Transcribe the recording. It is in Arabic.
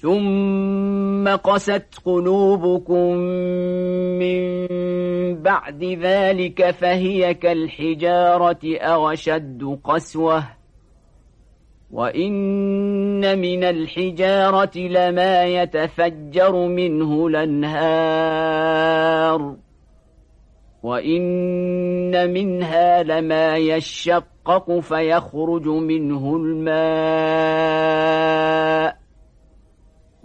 ثم قست قلوبكم من بعد ذلك فهي كالحجارة أوشد قسوة. وإن من الحجارة لما يتفجر منه الأنهار. وإن منها لما يشقق فيخرج منه الماء.